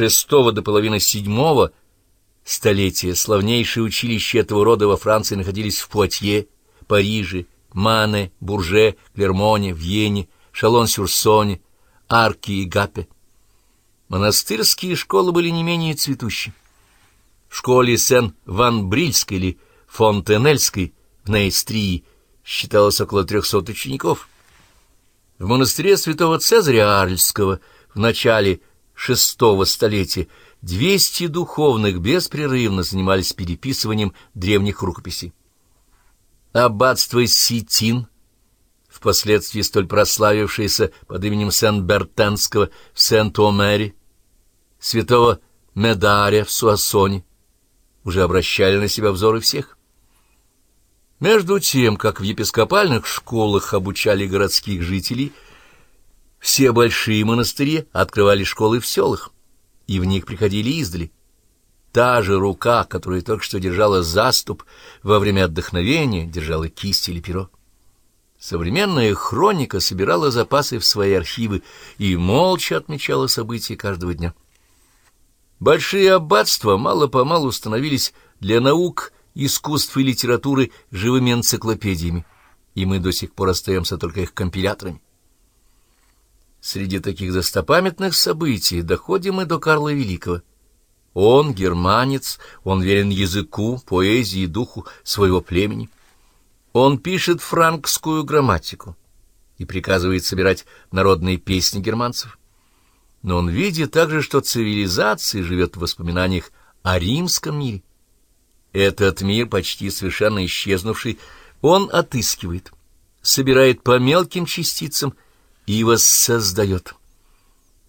шестого до половины седьмого столетия славнейшие училища этого рода во Франции находились в Пуатье, Париже, Мане, Бурже, Клермоне, Вьене, Шалон-Сюрсоне, Арке и Гапе. Монастырские школы были не менее цветущи. В школе Сен-Ван-Брильской или Фонтенельской в Нейстрии считалось около трехсот учеников. В монастыре святого Цезаря Арльского в начале шестого столетия двести духовных беспрерывно занимались переписыванием древних рукописей. Аббатство Ситин, впоследствии столь прославившееся под именем Сен-Бертенского в Сент-Омере, святого Медаря в Суассоне, уже обращали на себя взоры всех. Между тем, как в епископальных школах обучали городских жителей – все большие монастыри открывали школы в селах, и в них приходили издали. Та же рука, которая только что держала заступ, во время отдохновения держала кисть или перо. Современная хроника собирала запасы в свои архивы и молча отмечала события каждого дня. Большие аббатства мало-помалу становились для наук, искусств и литературы живыми энциклопедиями, и мы до сих пор остаемся только их компиляторами. Среди таких достопамятных событий доходим мы до Карла Великого. Он германец, он верен языку, поэзии и духу своего племени. Он пишет франкскую грамматику и приказывает собирать народные песни германцев. Но он видит также, что цивилизация живет в воспоминаниях о римском мире. Этот мир, почти совершенно исчезнувший, он отыскивает, собирает по мелким частицам и воссоздает.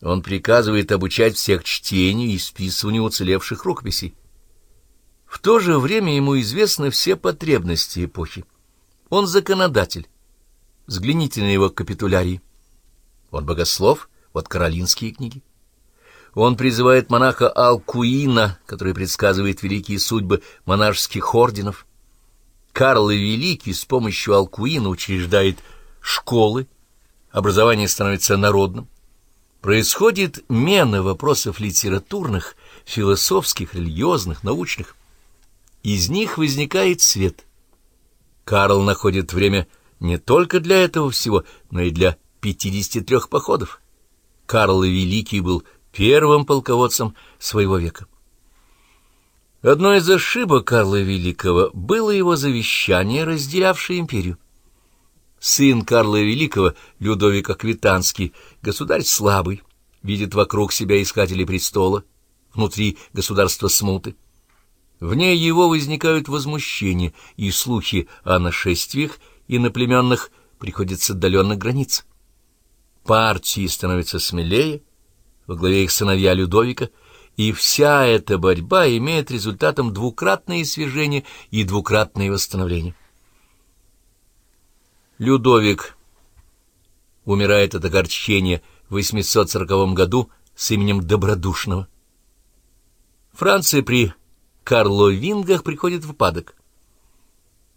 Он приказывает обучать всех чтению и списыванию уцелевших рукописей. В то же время ему известны все потребности эпохи. Он законодатель. Взгляните на его капитулярии. Он богослов, вот каролинские книги. Он призывает монаха Алкуина, который предсказывает великие судьбы монашеских орденов. Карл Великий с помощью Алкуина учреждает школы, образование становится народным, происходит мена вопросов литературных, философских, религиозных, научных. Из них возникает свет. Карл находит время не только для этого всего, но и для 53 походов. Карл Великий был первым полководцем своего века. Одной из ошибок Карла Великого было его завещание, разделявшее империю сын Карла Великого, Людовик Аквитанский, государь слабый, видит вокруг себя искателей престола, внутри государства смуты. Вне его возникают возмущения и слухи о нашествиях иноплеменных приходят с отдаленных границ. Партии становятся смелее, во главе их сыновья Людовика, и вся эта борьба имеет результатом двукратное свержение и двукратное восстановление. Людовик умирает от огорчения в 840 году с именем Добродушного. Франция при Карловингах приходит в упадок.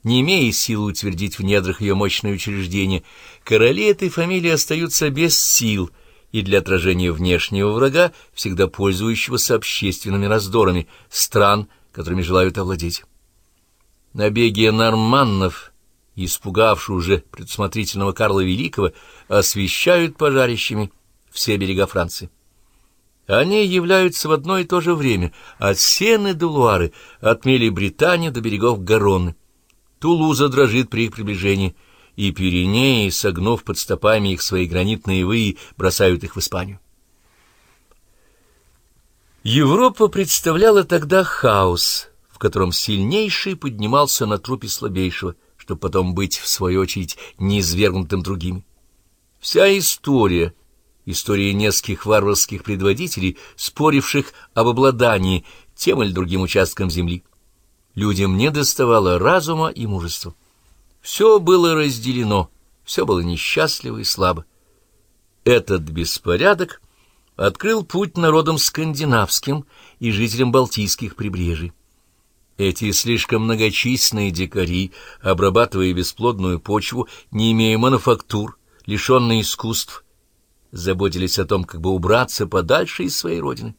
Не имея силы утвердить в недрах ее мощное учреждение, короли этой фамилии остаются без сил и для отражения внешнего врага, всегда пользующегося общественными раздорами стран, которыми желают овладеть. Набеги норманнов — испугавшие уже предусмотрительного Карла Великого, освещают пожарищами все берега Франции. Они являются в одно и то же время от Сены до Луары, от мели Британии до берегов Гаронны. Тулуза дрожит при их приближении, и Пиренеи, согнув под стопами их свои гранитные выи, бросают их в Испанию. Европа представляла тогда хаос, в котором сильнейший поднимался на трупе слабейшего — чтобы потом быть, в свою очередь, неизвергнутым другими. Вся история, история нескольких варварских предводителей, споривших об обладании тем или другим участком земли. Людям не доставало разума и мужества. Все было разделено, все было несчастливо и слабо. Этот беспорядок открыл путь народам скандинавским и жителям Балтийских прибрежий. Эти слишком многочисленные дикари, обрабатывая бесплодную почву, не имея мануфактур, лишенные искусств, заботились о том, как бы убраться подальше из своей родины.